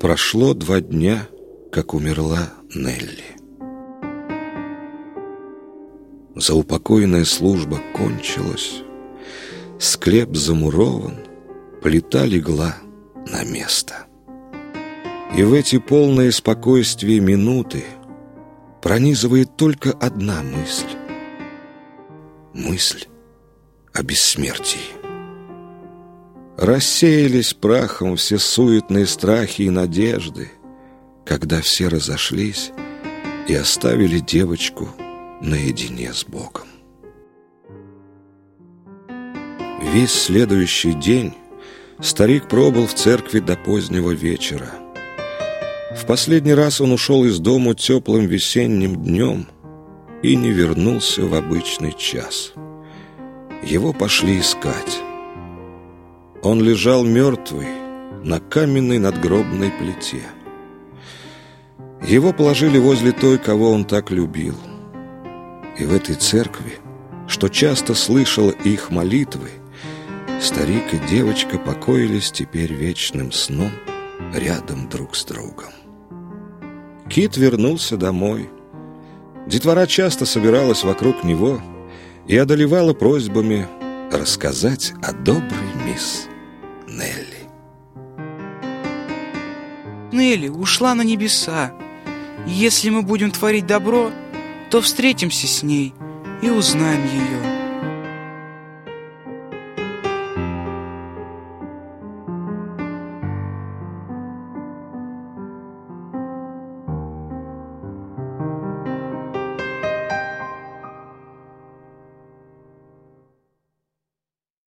Прошло два дня, как умерла Нелли. Заупокойная служба кончилась, склеп замурован, плита легла на место. И в эти полные спокойствия минуты пронизывает только одна мысль. Мысль о бессмертии. Рассеялись прахом все суетные страхи и надежды, когда все разошлись и оставили девочку наедине с Богом. Весь следующий день старик пробыл в церкви до позднего вечера. В последний раз он ушел из дому теплым весенним днем и не вернулся в обычный час. Его пошли искать. Он лежал мертвый на каменной надгробной плите. Его положили возле той, кого он так любил. И в этой церкви, что часто слышала их молитвы, старик и девочка покоились теперь вечным сном рядом друг с другом. Кит вернулся домой. Детвора часто собиралась вокруг него и одолевала просьбами рассказать о доброй мисс Нелли. Нелли ушла на небеса. Если мы будем творить добро, то встретимся с ней и узнаем ее.